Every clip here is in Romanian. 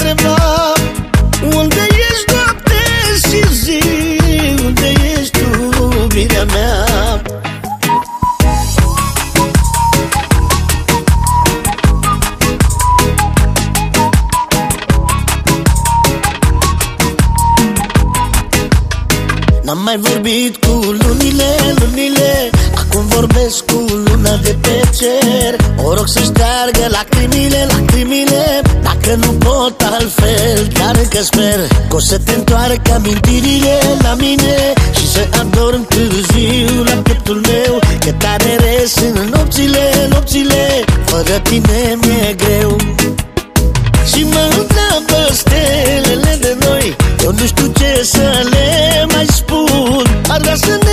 întreba Unde ești noapte și zi Unde ești tu, iubirea mea? N-am mai vorbit cu lunile, lunile. Acum vorbesc cu luna de pe cer. O rog să șteargă lacrimile, lacrimile. Dacă nu pot altfel, chiar că sper Că o să te întoarcă amintirile la mine Și să adorm târziu la pieptul meu Că tare în nopțile, nopțile Fără tine mi-e greu. Și mă întreabă stelele de noi Eu nu știu ce să le mai spun Ar vrea să ne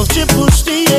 Os tipos de